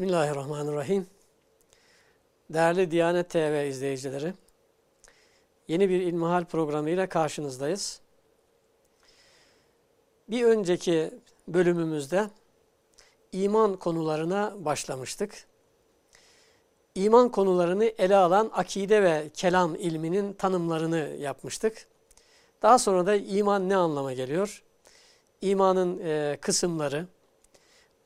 Bismillahirrahmanirrahim. Değerli Diyanet TV izleyicileri, yeni bir İlmihal programıyla karşınızdayız. Bir önceki bölümümüzde iman konularına başlamıştık. İman konularını ele alan akide ve kelam ilminin tanımlarını yapmıştık. Daha sonra da iman ne anlama geliyor? İmanın e, kısımları,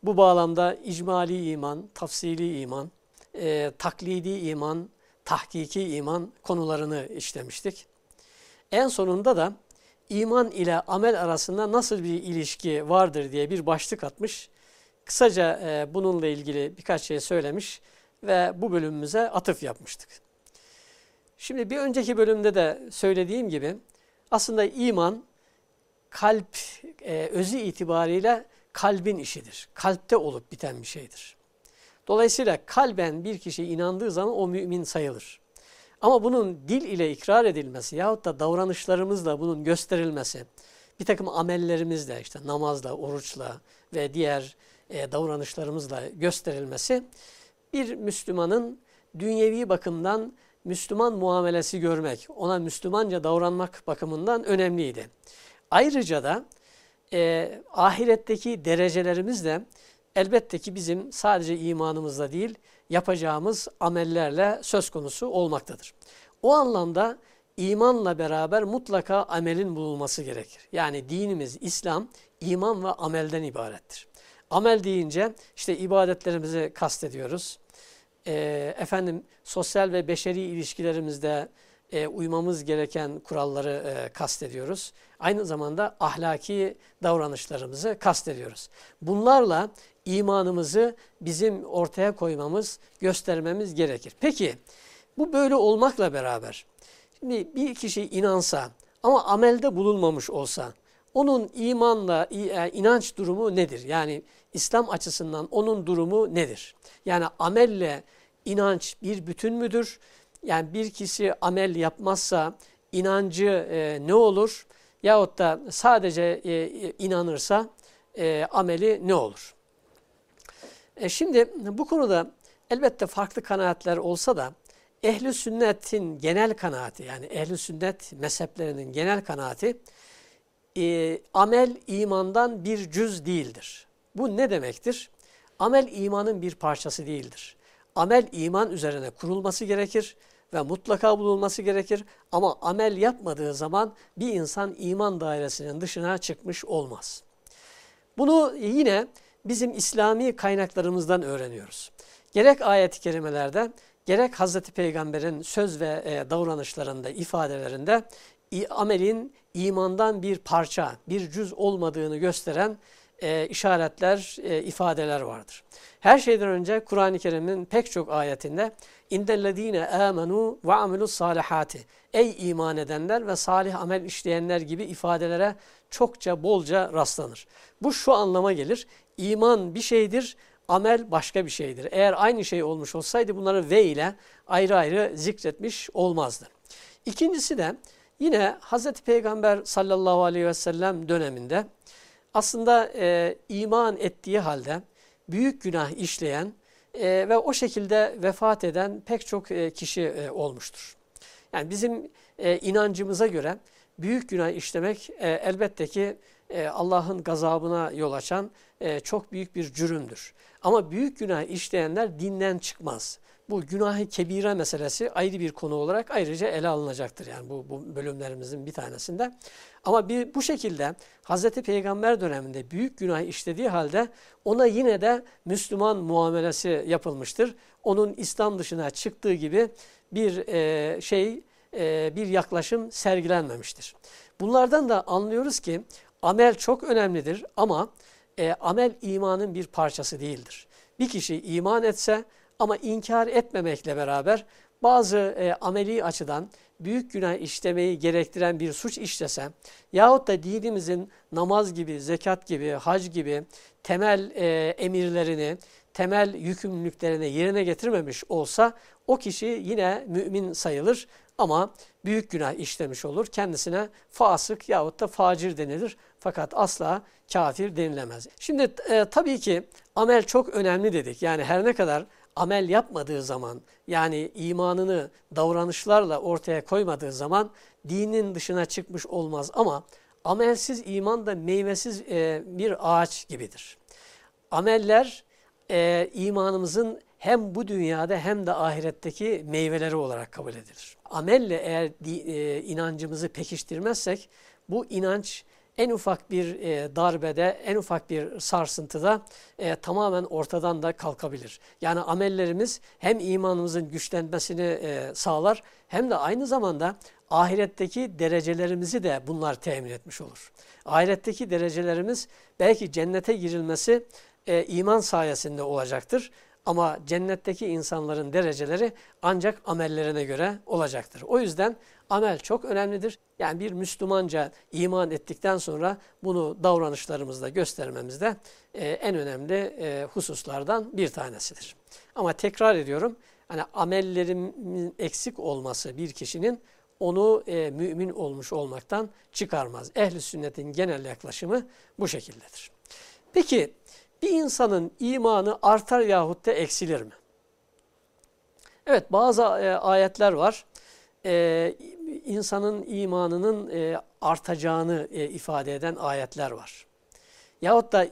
bu bağlamda icmali iman, tafsili iman, e, taklidi iman, tahkiki iman konularını işlemiştik. En sonunda da iman ile amel arasında nasıl bir ilişki vardır diye bir başlık atmış. Kısaca e, bununla ilgili birkaç şey söylemiş ve bu bölümümüze atıf yapmıştık. Şimdi bir önceki bölümde de söylediğim gibi aslında iman kalp e, özü itibariyle kalbin işidir. Kalpte olup biten bir şeydir. Dolayısıyla kalben bir kişi inandığı zaman o mümin sayılır. Ama bunun dil ile ikrar edilmesi yahut da davranışlarımızla bunun gösterilmesi, bir takım amellerimizle işte namazla, oruçla ve diğer e, davranışlarımızla gösterilmesi bir Müslümanın dünyevi bakımdan Müslüman muamelesi görmek, ona Müslümanca davranmak bakımından önemliydi. Ayrıca da e, ahiretteki derecelerimiz de elbette ki bizim sadece imanımızla değil yapacağımız amellerle söz konusu olmaktadır. O anlamda imanla beraber mutlaka amelin bulunması gerekir. Yani dinimiz İslam iman ve amelden ibarettir. Amel deyince işte ibadetlerimizi kastediyoruz. E, efendim sosyal ve beşeri ilişkilerimizde e, uymamız gereken kuralları e, kastediyoruz. Aynı zamanda ahlaki davranışlarımızı kastediyoruz. Bunlarla imanımızı bizim ortaya koymamız, göstermemiz gerekir. Peki bu böyle olmakla beraber şimdi bir kişi inansa ama amelde bulunmamış olsa onun imanla e, inanç durumu nedir? Yani İslam açısından onun durumu nedir? Yani amelle inanç bir bütün müdür? Yani bir kişi amel yapmazsa inancı e, ne olur? Yahut da sadece e, inanırsa e, ameli ne olur? E şimdi bu konuda elbette farklı kanaatler olsa da ehli sünnetin genel kanaati yani ehli sünnet mezheplerinin genel kanaati e, amel imandan bir cüz değildir. Bu ne demektir? Amel imanın bir parçası değildir. Amel iman üzerine kurulması gerekir ve mutlaka bulunması gerekir. Ama amel yapmadığı zaman bir insan iman dairesinin dışına çıkmış olmaz. Bunu yine bizim İslami kaynaklarımızdan öğreniyoruz. Gerek ayet-i kerimelerde gerek Hazreti Peygamber'in söz ve e, davranışlarında, ifadelerinde amelin imandan bir parça, bir cüz olmadığını gösteren e, işaretler, e, ifadeler vardır. Her şeyden önce Kur'an-ı Kerim'in pek çok ayetinde İndellezine amenu ve amilus salihati. Ey iman edenler ve salih amel işleyenler gibi ifadelere çokça bolca rastlanır. Bu şu anlama gelir. İman bir şeydir, amel başka bir şeydir. Eğer aynı şey olmuş olsaydı bunları ve ile ayrı ayrı zikretmiş olmazdı. İkincisi de yine Hz. Peygamber sallallahu aleyhi ve sellem döneminde aslında e, iman ettiği halde büyük günah işleyen e, ve o şekilde vefat eden pek çok e, kişi e, olmuştur. Yani bizim e, inancımıza göre büyük günah işlemek e, elbette ki e, Allah'ın gazabına yol açan e, çok büyük bir cürümdür. Ama büyük günah işleyenler dinden çıkmaz bu günahı kebire meselesi ayrı bir konu olarak ayrıca ele alınacaktır. Yani bu, bu bölümlerimizin bir tanesinde. Ama bir, bu şekilde Hz. Peygamber döneminde büyük günah işlediği halde ona yine de Müslüman muamelesi yapılmıştır. Onun İslam dışına çıktığı gibi bir e, şey, e, bir yaklaşım sergilenmemiştir. Bunlardan da anlıyoruz ki amel çok önemlidir ama e, amel imanın bir parçası değildir. Bir kişi iman etse ama inkar etmemekle beraber bazı e, ameli açıdan büyük günah işlemeyi gerektiren bir suç işlese yahut da dinimizin namaz gibi, zekat gibi, hac gibi temel e, emirlerini, temel yükümlülüklerini yerine getirmemiş olsa o kişi yine mümin sayılır ama büyük günah işlemiş olur. Kendisine fasık yahut da facir denilir. Fakat asla kafir denilemez. Şimdi e, tabii ki amel çok önemli dedik. Yani her ne kadar amel yapmadığı zaman yani imanını davranışlarla ortaya koymadığı zaman dinin dışına çıkmış olmaz ama amelsiz iman da meyvesiz e, bir ağaç gibidir. Ameller e, imanımızın hem bu dünyada hem de ahiretteki meyveleri olarak kabul edilir. Amelle eğer e, inancımızı pekiştirmezsek bu inanç en ufak bir e, darbede, en ufak bir sarsıntıda e, tamamen ortadan da kalkabilir. Yani amellerimiz hem imanımızın güçlenmesini e, sağlar hem de aynı zamanda ahiretteki derecelerimizi de bunlar temin etmiş olur. Ahiretteki derecelerimiz belki cennete girilmesi e, iman sayesinde olacaktır. Ama cennetteki insanların dereceleri ancak amellerine göre olacaktır. O yüzden amel çok önemlidir. Yani bir Müslümanca iman ettikten sonra bunu davranışlarımızda göstermemizde e, en önemli e, hususlardan bir tanesidir. Ama tekrar ediyorum, hani amellerimin eksik olması bir kişinin onu e, mümin olmuş olmaktan çıkarmaz. Ehli sünnetin genel yaklaşımı bu şekildedir. Peki bir insanın imanı artar yahut da eksilir mi? Evet bazı e, ayetler var. E, insanın imanının e, artacağını e, ifade eden ayetler var. Yahut da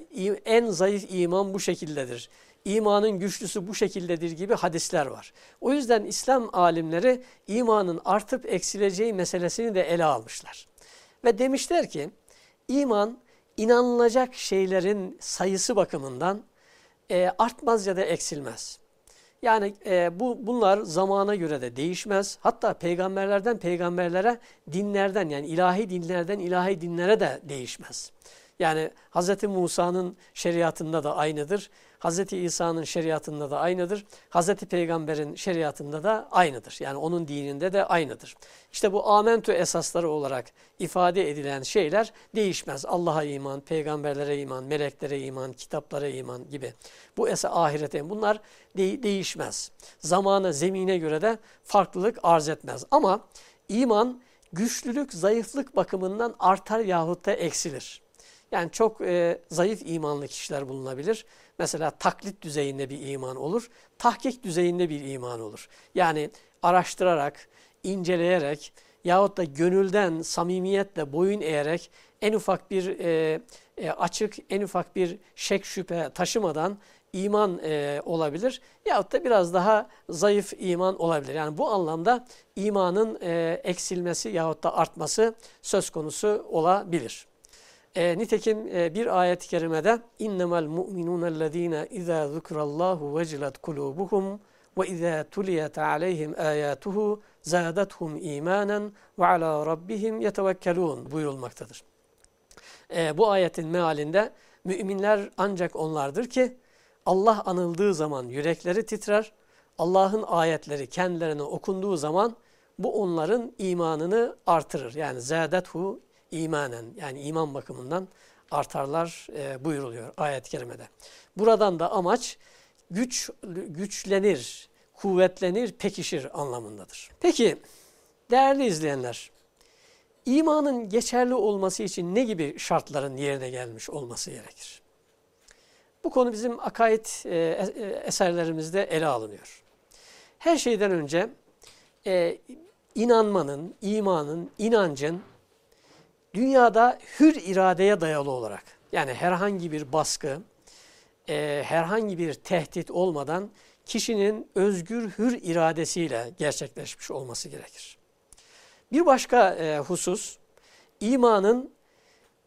en zayıf iman bu şekildedir. İmanın güçlüsü bu şekildedir gibi hadisler var. O yüzden İslam alimleri imanın artıp eksileceği meselesini de ele almışlar. Ve demişler ki iman inanılacak şeylerin sayısı bakımından e, artmaz ya da eksilmez. Yani e, bu bunlar zamana göre de değişmez. Hatta peygamberlerden peygamberlere, dinlerden yani ilahi dinlerden ilahi dinlere de değişmez. Yani Hz. Musa'nın şeriatında da aynıdır. Hz. İsa'nın şeriatında da aynıdır. Hz. Peygamber'in şeriatında da aynıdır. Yani onun dininde de aynıdır. İşte bu amentü esasları olarak ifade edilen şeyler değişmez. Allah'a iman, peygamberlere iman, meleklere iman, kitaplara iman gibi. Bu esa ahirete bunlar de değişmez. Zamana, zemine göre de farklılık arz etmez. Ama iman güçlülük, zayıflık bakımından artar yahut da eksilir. Yani çok e, zayıf imanlı kişiler bulunabilir. Mesela taklit düzeyinde bir iman olur, tahkik düzeyinde bir iman olur. Yani araştırarak, inceleyerek yahut da gönülden, samimiyetle boyun eğerek en ufak bir e, e, açık, en ufak bir şek şüphe taşımadan iman e, olabilir. Yahut da biraz daha zayıf iman olabilir. Yani bu anlamda imanın e, eksilmesi yahut da artması söz konusu olabilir. E, nitekim e, bir ayet-i kerimede innemel mu'minûnellezîne izâ zukrallâhu vecilet kulûbuhum ve izâ tuliyet aleyhim âyâtuhu zâdethum îmânen ve alâ rabbihim yetevekkelûn buyurulmaktadır. E, bu ayetin mealinde müminler ancak onlardır ki Allah anıldığı zaman yürekleri titrer, Allah'ın ayetleri kendilerine okunduğu zaman bu onların imanını artırır. Yani zâdethu imanen yani iman bakımından artarlar e, buyuruluyor ayet-i kerimede. Buradan da amaç güç güçlenir, kuvvetlenir, pekişir anlamındadır. Peki değerli izleyenler, imanın geçerli olması için ne gibi şartların yerine gelmiş olması gerekir? Bu konu bizim akaid e, e, eserlerimizde ele alınıyor. Her şeyden önce e, inanmanın, imanın, inancın dünyada hür iradeye dayalı olarak yani herhangi bir baskı, e, herhangi bir tehdit olmadan kişinin özgür hür iradesiyle gerçekleşmiş olması gerekir. Bir başka e, husus imanın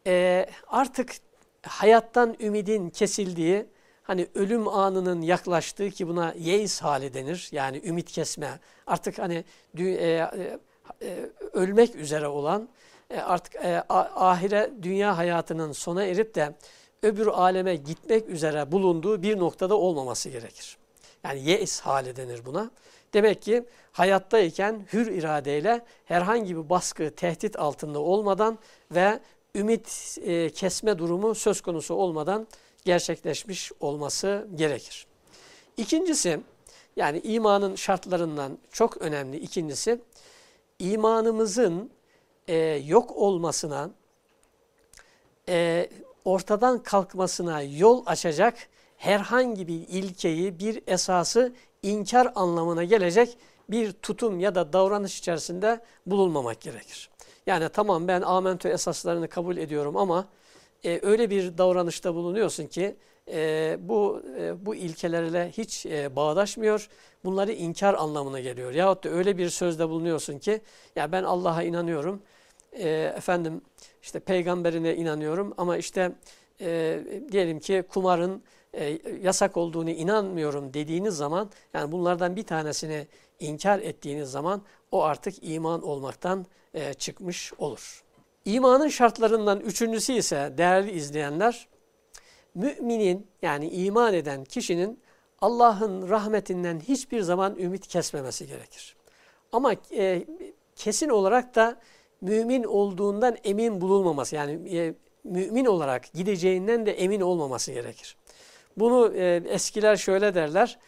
e, artık hayattan ümidin kesildiği hani ölüm anının yaklaştığı ki buna yeis hali denir. Yani ümit kesme artık hani e, e, e, ölmek üzere olan artık e, ahire dünya hayatının sona erip de öbür aleme gitmek üzere bulunduğu bir noktada olmaması gerekir. Yani yeis hali denir buna. Demek ki hayattayken hür iradeyle herhangi bir baskı, tehdit altında olmadan ve ümit e, kesme durumu söz konusu olmadan gerçekleşmiş olması gerekir. İkincisi, yani imanın şartlarından çok önemli ikincisi, imanımızın e, yok olmasına, e, ortadan kalkmasına yol açacak herhangi bir ilkeyi, bir esası inkar anlamına gelecek bir tutum ya da davranış içerisinde bulunmamak gerekir. Yani tamam ben amentü esaslarını kabul ediyorum ama e, öyle bir davranışta bulunuyorsun ki e, bu e, bu ilkelerle hiç e, bağdaşmıyor. Bunları inkar anlamına geliyor. Yahut da öyle bir sözde bulunuyorsun ki ya ben Allah'a inanıyorum. E, efendim işte peygamberine inanıyorum ama işte e, diyelim ki kumarın e, yasak olduğunu inanmıyorum dediğiniz zaman yani bunlardan bir tanesini inkar ettiğiniz zaman o artık iman olmaktan e, çıkmış olur. İmanın şartlarından üçüncüsü ise değerli izleyenler müminin yani iman eden kişinin Allah'ın rahmetinden hiçbir zaman ümit kesmemesi gerekir. Ama e, kesin olarak da mümin olduğundan emin bulunmaması yani e, mümin olarak gideceğinden de emin olmaması gerekir. Bunu e, eskiler şöyle derler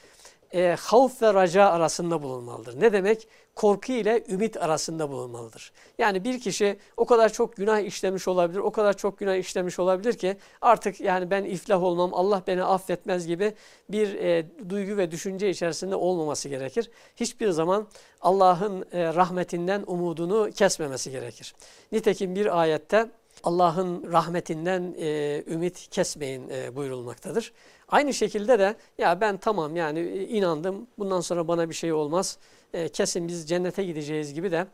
e, havf ve raca arasında bulunmalıdır. Ne demek? Korku ile ümit arasında bulunmalıdır. Yani bir kişi o kadar çok günah işlemiş olabilir, o kadar çok günah işlemiş olabilir ki artık yani ben iflah olmam, Allah beni affetmez gibi bir e, duygu ve düşünce içerisinde olmaması gerekir. Hiçbir zaman Allah'ın e, rahmetinden umudunu kesmemesi gerekir. Nitekim bir ayette Allah'ın rahmetinden e, ümit kesmeyin e, buyurulmaktadır. Aynı şekilde de ya ben tamam yani e, inandım bundan sonra bana bir şey olmaz. E, kesin biz cennete gideceğiz gibi de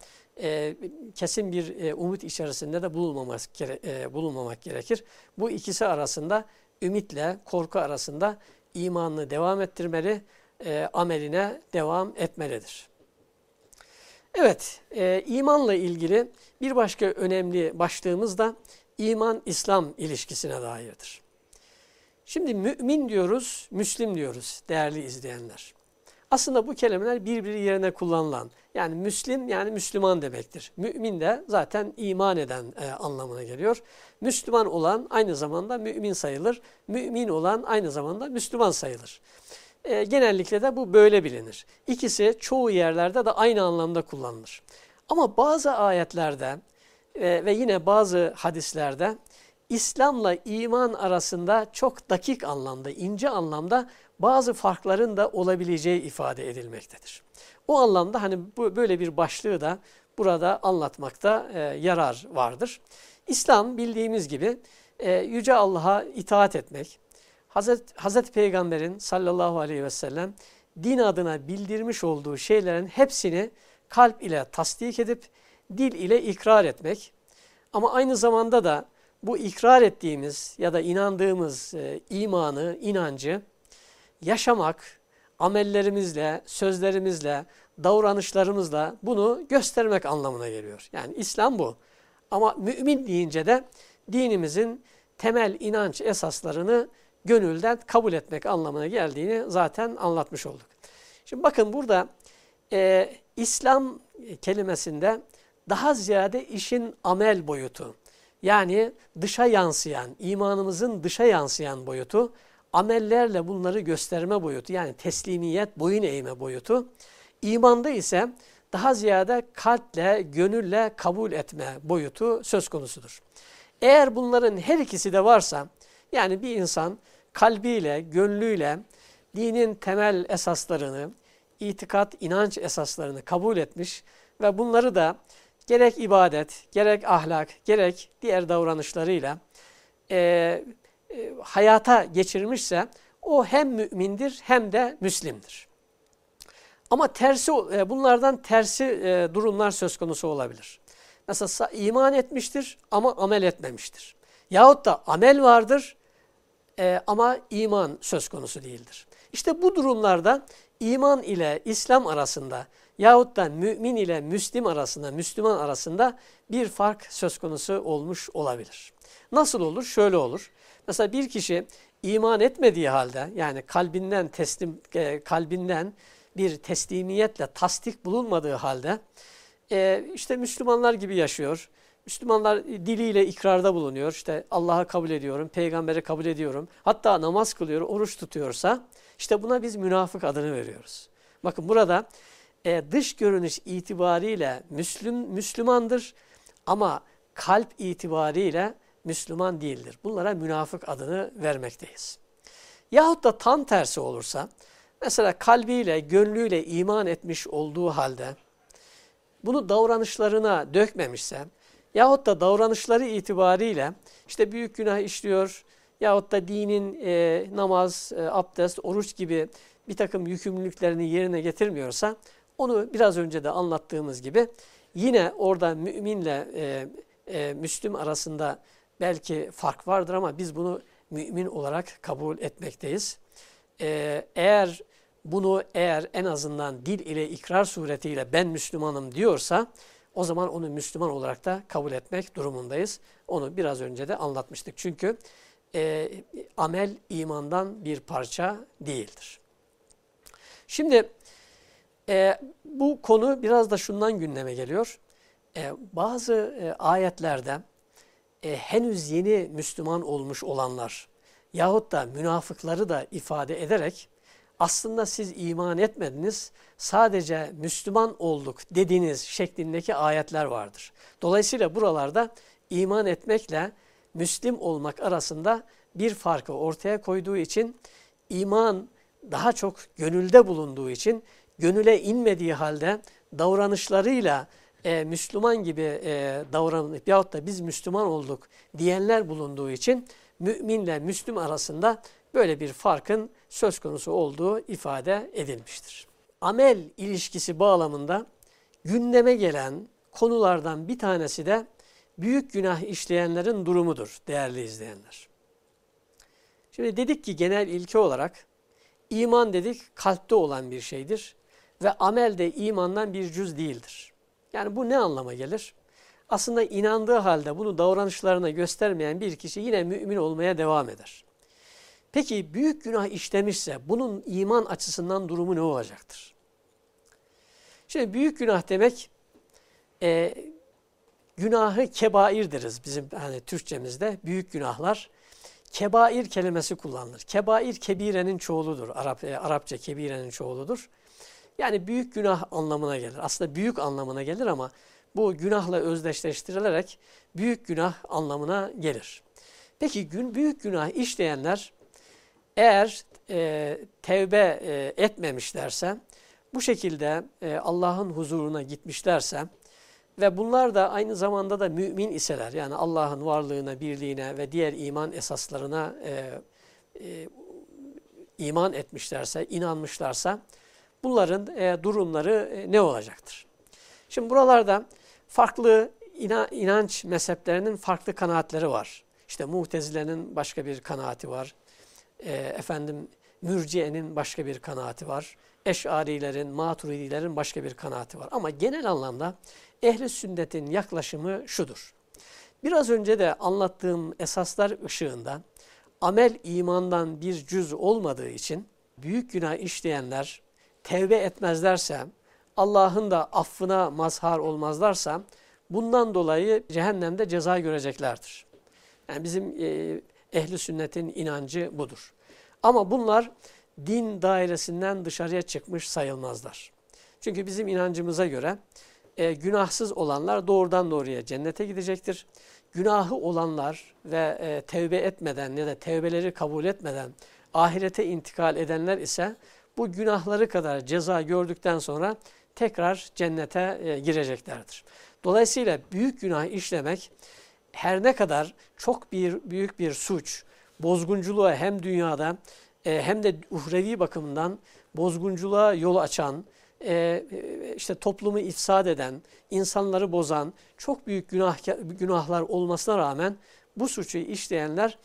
e, kesin bir e, umut içerisinde de bulunmamak, e, bulunmamak gerekir. Bu ikisi arasında ümitle korku arasında imanını devam ettirmeli, e, ameline devam etmelidir. Evet, e, imanla ilgili bir başka önemli başlığımız da iman-İslam ilişkisine dairdir. Şimdi mümin diyoruz, Müslim diyoruz değerli izleyenler. Aslında bu kelimeler birbiri yerine kullanılan, yani Müslim yani Müslüman demektir. Mümin de zaten iman eden e, anlamına geliyor. Müslüman olan aynı zamanda mümin sayılır. Mümin olan aynı zamanda Müslüman sayılır. E, genellikle de bu böyle bilinir. İkisi çoğu yerlerde de aynı anlamda kullanılır. Ama bazı ayetlerde e, ve yine bazı hadislerde İslam'la iman arasında çok dakik anlamda, ince anlamda bazı farkların da olabileceği ifade edilmektedir. O anlamda hani bu, böyle bir başlığı da burada anlatmakta e, yarar vardır. İslam bildiğimiz gibi e, Yüce Allah'a itaat etmek, Hazreti, Hazreti Peygamber'in sallallahu aleyhi ve sellem din adına bildirmiş olduğu şeylerin hepsini kalp ile tasdik edip dil ile ikrar etmek ama aynı zamanda da bu ikrar ettiğimiz ya da inandığımız e, imanı, inancı yaşamak, amellerimizle, sözlerimizle, davranışlarımızla bunu göstermek anlamına geliyor. Yani İslam bu. Ama mümin deyince de dinimizin temel inanç esaslarını gönülden kabul etmek anlamına geldiğini zaten anlatmış olduk. Şimdi bakın burada e, İslam kelimesinde daha ziyade işin amel boyutu, yani dışa yansıyan, imanımızın dışa yansıyan boyutu, amellerle bunları gösterme boyutu yani teslimiyet, boyun eğme boyutu. İmanda ise daha ziyade kalple, gönülle kabul etme boyutu söz konusudur. Eğer bunların her ikisi de varsa, yani bir insan kalbiyle, gönlüyle dinin temel esaslarını, itikat, inanç esaslarını kabul etmiş ve bunları da gerek ibadet, gerek ahlak, gerek diğer davranışlarıyla e, e, hayata geçirmişse o hem mümindir hem de müslimdir. Ama tersi e, bunlardan tersi e, durumlar söz konusu olabilir. Mesela iman etmiştir ama amel etmemiştir. Yahut da amel vardır e, ama iman söz konusu değildir. İşte bu durumlarda iman ile İslam arasında yahut da mümin ile Müslim arasında, Müslüman arasında bir fark söz konusu olmuş olabilir. Nasıl olur? Şöyle olur. Mesela bir kişi iman etmediği halde yani kalbinden teslim e, kalbinden bir teslimiyetle tasdik bulunmadığı halde e, işte Müslümanlar gibi yaşıyor. Müslümanlar diliyle ikrarda bulunuyor. İşte Allah'ı kabul ediyorum, peygamberi kabul ediyorum. Hatta namaz kılıyor, oruç tutuyorsa işte buna biz münafık adını veriyoruz. Bakın burada e, dış görünüş itibariyle Müslüm, Müslümandır ama kalp itibariyle Müslüman değildir. Bunlara münafık adını vermekteyiz. Yahut da tam tersi olursa, mesela kalbiyle, gönlüyle iman etmiş olduğu halde, bunu davranışlarına dökmemişse, yahut da davranışları itibariyle işte büyük günah işliyor, yahut da dinin e, namaz, e, abdest, oruç gibi bir takım yükümlülüklerini yerine getirmiyorsa, onu biraz önce de anlattığımız gibi yine orada müminle e, e, Müslüm arasında belki fark vardır ama biz bunu mümin olarak kabul etmekteyiz. E, eğer bunu eğer en azından dil ile ikrar suretiyle ben Müslümanım diyorsa o zaman onu Müslüman olarak da kabul etmek durumundayız. Onu biraz önce de anlatmıştık. Çünkü e, amel imandan bir parça değildir. Şimdi e, bu konu biraz da şundan gündeme geliyor. E, bazı e, ayetlerde e, henüz yeni Müslüman olmuş olanlar yahut da münafıkları da ifade ederek aslında siz iman etmediniz, sadece Müslüman olduk dediğiniz şeklindeki ayetler vardır. Dolayısıyla buralarda iman etmekle Müslim olmak arasında bir farkı ortaya koyduğu için iman daha çok gönülde bulunduğu için gönüle inmediği halde davranışlarıyla e, Müslüman gibi e, davranıp yahut da biz Müslüman olduk diyenler bulunduğu için müminle Müslüm arasında böyle bir farkın söz konusu olduğu ifade edilmiştir. Amel ilişkisi bağlamında gündeme gelen konulardan bir tanesi de büyük günah işleyenlerin durumudur değerli izleyenler. Şimdi dedik ki genel ilke olarak iman dedik kalpte olan bir şeydir ve amel de imandan bir cüz değildir. Yani bu ne anlama gelir? Aslında inandığı halde bunu davranışlarına göstermeyen bir kişi yine mümin olmaya devam eder. Peki büyük günah işlemişse bunun iman açısından durumu ne olacaktır? Şimdi büyük günah demek e, günahı kebair deriz bizim hani Türkçemizde büyük günahlar. Kebair kelimesi kullanılır. Kebair kebirenin çoğuludur. Arap, e, Arapça kebirenin çoğuludur. Yani büyük günah anlamına gelir. Aslında büyük anlamına gelir ama bu günahla özdeşleştirilerek büyük günah anlamına gelir. Peki gün büyük günah işleyenler eğer e, tevbe e, etmemişlerse, bu şekilde e, Allah'ın huzuruna gitmişlerse ve bunlar da aynı zamanda da mümin iseler, yani Allah'ın varlığına, birliğine ve diğer iman esaslarına e, e, iman etmişlerse, inanmışlarsa, bunların e, durumları e, ne olacaktır? Şimdi buralarda farklı inanç mezheplerinin farklı kanaatleri var. İşte Mutezile'nin başka bir kanaati var. E, efendim Mürciye'nin başka bir kanaati var. Eş'arilerin, Maturidilerin başka bir kanaati var. Ama genel anlamda ehli sünnetin yaklaşımı şudur. Biraz önce de anlattığım esaslar ışığında amel imandan bir cüz olmadığı için büyük günah işleyenler tevbe etmezlerse, Allah'ın da affına mazhar olmazlarsa bundan dolayı cehennemde ceza göreceklerdir. Yani bizim e, ehli sünnetin inancı budur. Ama bunlar din dairesinden dışarıya çıkmış sayılmazlar. Çünkü bizim inancımıza göre e, günahsız olanlar doğrudan doğruya cennete gidecektir. Günahı olanlar ve e, tevbe etmeden ya da tevbeleri kabul etmeden ahirete intikal edenler ise bu günahları kadar ceza gördükten sonra tekrar cennete e, gireceklerdir. Dolayısıyla büyük günah işlemek her ne kadar çok bir büyük bir suç, bozgunculuğa hem dünyada e, hem de uhrevi bakımından bozgunculuğa yol açan, e, işte toplumu ifsad eden, insanları bozan çok büyük günah, günahlar olmasına rağmen bu suçu işleyenler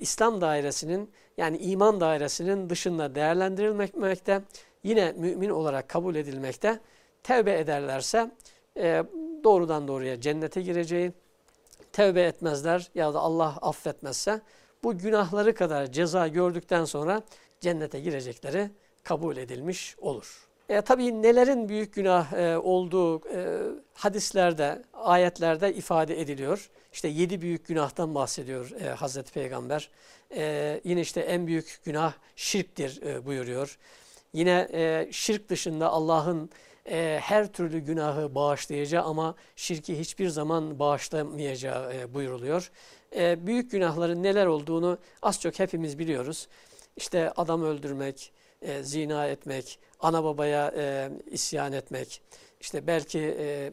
İslam dairesinin yani iman dairesinin dışında değerlendirilmekte, yine mümin olarak kabul edilmekte. Tevbe ederlerse e, doğrudan doğruya cennete gireceği, tevbe etmezler ya da Allah affetmezse bu günahları kadar ceza gördükten sonra cennete girecekleri kabul edilmiş olur. E, tabii nelerin büyük günah e, olduğu e, hadislerde, ayetlerde ifade ediliyor. İşte yedi büyük günahtan bahsediyor e, Hazreti Peygamber. E, yine işte en büyük günah şirktir e, buyuruyor. Yine e, şirk dışında Allah'ın e, her türlü günahı bağışlayacağı ama şirki hiçbir zaman bağışlamayacağı e, buyuruluyor. E, büyük günahların neler olduğunu az çok hepimiz biliyoruz. İşte adam öldürmek, e, zina etmek, ana babaya e, isyan etmek, işte belki e,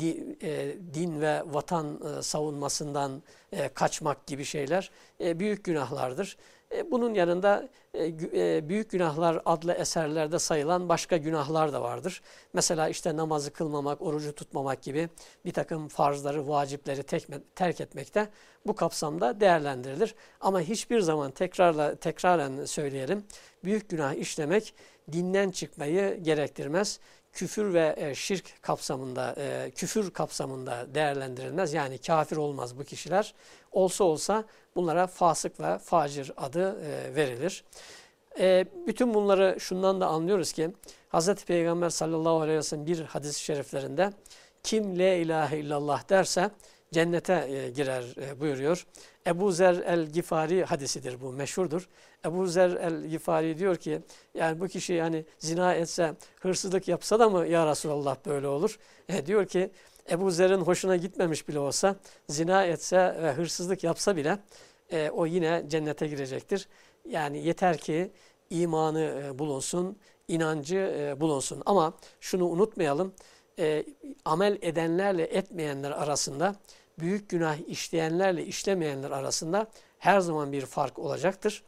di, e, din ve vatan e, savunmasından e, kaçmak gibi şeyler e, büyük günahlardır. E, bunun yanında e, e, büyük günahlar adlı eserlerde sayılan başka günahlar da vardır. Mesela işte namazı kılmamak, orucu tutmamak gibi bir takım farzları, vacipleri terk etmek de bu kapsamda değerlendirilir. Ama hiçbir zaman tekrarla tekraren söyleyelim, büyük günah işlemek dinden çıkmayı gerektirmez küfür ve e, şirk kapsamında, e, küfür kapsamında değerlendirilmez. Yani kafir olmaz bu kişiler. Olsa olsa bunlara fasık ve facir adı e, verilir. Bütün bunları şundan da anlıyoruz ki Hz. Peygamber sallallahu aleyhi ve sellem bir hadis-i şeriflerinde kim la ilahe illallah derse cennete girer buyuruyor. Ebu Zer el-Gifari hadisidir bu meşhurdur. Ebu Zer el-Gifari diyor ki yani bu kişi yani zina etse hırsızlık yapsa da mı ya Resulallah böyle olur? E, diyor ki Ebu Zer'in hoşuna gitmemiş bile olsa zina etse ve hırsızlık yapsa bile e, o yine cennete girecektir. Yani yeter ki imanı e, bulunsun, inancı e, bulunsun. Ama şunu unutmayalım, e, amel edenlerle etmeyenler arasında büyük günah işleyenlerle işlemeyenler arasında her zaman bir fark olacaktır.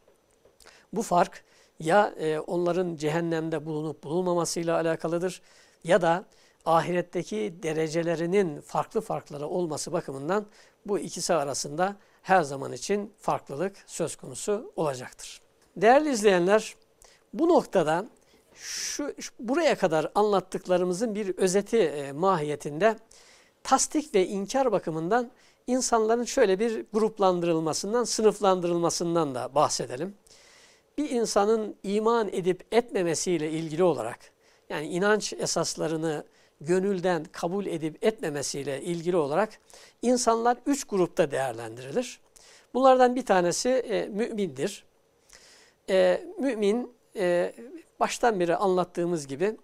Bu fark ya e, onların cehennemde bulunup bulunmamasıyla alakalıdır ya da ahiretteki derecelerinin farklı farkları olması bakımından bu ikisi arasında her zaman için farklılık söz konusu olacaktır. Değerli izleyenler bu noktada şu, şu buraya kadar anlattıklarımızın bir özeti e, mahiyetinde tasdik ve inkar bakımından insanların şöyle bir gruplandırılmasından, sınıflandırılmasından da bahsedelim. Bir insanın iman edip etmemesiyle ilgili olarak, yani inanç esaslarını gönülden kabul edip etmemesiyle ilgili olarak insanlar üç grupta değerlendirilir. Bunlardan bir tanesi e, mümindir. E, mümin e, baştan beri anlattığımız gibi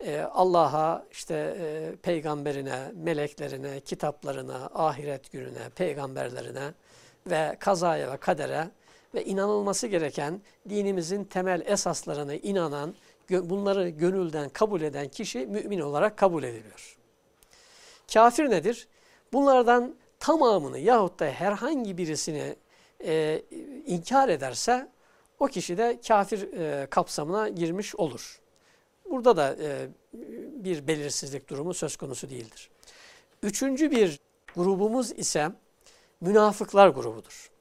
e, Allah'a, işte e, peygamberine, meleklerine, kitaplarına, ahiret gününe, peygamberlerine ve kazaya ve kadere ve inanılması gereken dinimizin temel esaslarına inanan, bunları gönülden kabul eden kişi mümin olarak kabul ediliyor. Kafir nedir? Bunlardan tamamını yahut da herhangi birisini e, inkar ederse o kişi de kafir e, kapsamına girmiş olur. Burada da e, bir belirsizlik durumu söz konusu değildir. Üçüncü bir grubumuz ise münafıklar grubudur.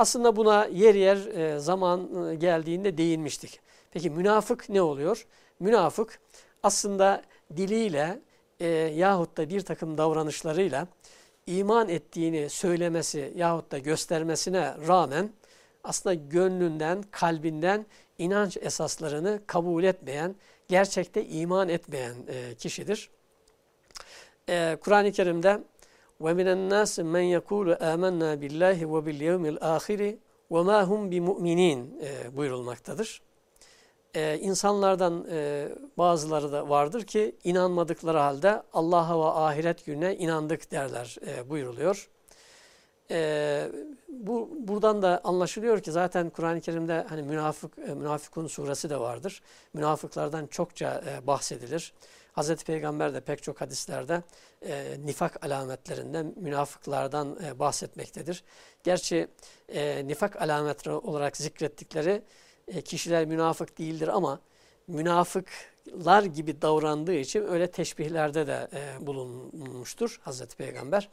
Aslında buna yer yer e, zaman e, geldiğinde değinmiştik. Peki münafık ne oluyor? Münafık aslında diliyle e, yahut da bir takım davranışlarıyla iman ettiğini söylemesi yahut da göstermesine rağmen aslında gönlünden, kalbinden inanç esaslarını kabul etmeyen, gerçekte iman etmeyen e, kişidir. E, Kur'an-ı Kerim'de وَمِنَ النَّاسِ مَنْ يَقُولُ آمَنَّا بِاللّٰهِ وَبِالْيَوْمِ الْآخِرِ وَمَا هُمْ بِمُؤْمِنِينَ e, buyurulmaktadır. E, insanlardan e, bazıları da vardır ki inanmadıkları halde Allah'a ve ahiret gününe inandık derler e, buyuruluyor. E, bu buradan da anlaşılıyor ki zaten Kur'an-ı Kerim'de hani münafık e, münafıkun suresi de vardır. Münafıklardan çokça e, bahsedilir. Hazreti Peygamber de pek çok hadislerde e, nifak alametlerinden, münafıklardan e, bahsetmektedir. Gerçi e, nifak alametleri olarak zikrettikleri e, kişiler münafık değildir ama münafıklar gibi davrandığı için öyle teşbihlerde de e, bulunmuştur Hazreti Peygamber.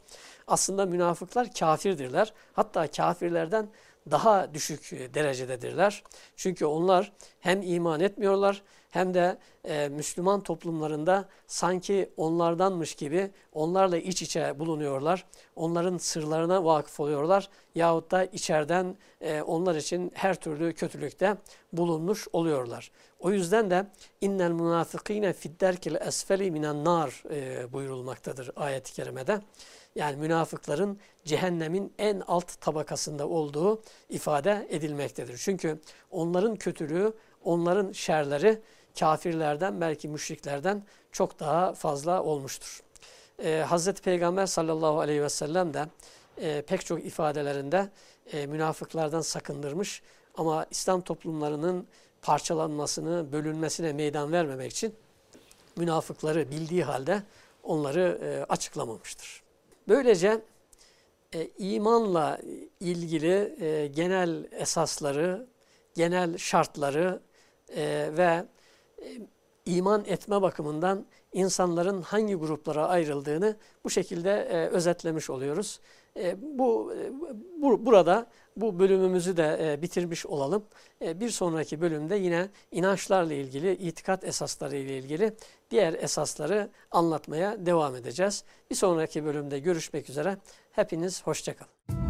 Aslında münafıklar kafirdirler. Hatta kafirlerden daha düşük derecededirler. Çünkü onlar hem iman etmiyorlar hem de e, Müslüman toplumlarında sanki onlardanmış gibi onlarla iç içe bulunuyorlar. Onların sırlarına vakıf oluyorlar yahut da içeriden e, onlar için her türlü kötülükte bulunmuş oluyorlar. O yüzden de innel münafıkine fidderkil esfeli minen nar e, buyurulmaktadır ayet-i kerimede. Yani münafıkların cehennemin en alt tabakasında olduğu ifade edilmektedir. Çünkü onların kötülüğü, onların şerleri kafirlerden belki müşriklerden çok daha fazla olmuştur. E, Hazreti Peygamber sallallahu aleyhi ve sellem de e, pek çok ifadelerinde e, münafıklardan sakındırmış ama İslam toplumlarının parçalanmasını, bölünmesine meydan vermemek için münafıkları bildiği halde onları e, açıklamamıştır. Böylece e, imanla ilgili e, genel esasları, genel şartları e, ve e, iman etme bakımından insanların hangi gruplara ayrıldığını bu şekilde e, özetlemiş oluyoruz. E, bu, e, bu burada bu bölümümüzü de e, bitirmiş olalım. Bir sonraki bölümde yine inançlarla ilgili, itikat esasları ile ilgili diğer esasları anlatmaya devam edeceğiz. Bir sonraki bölümde görüşmek üzere. Hepiniz hoşçakalın.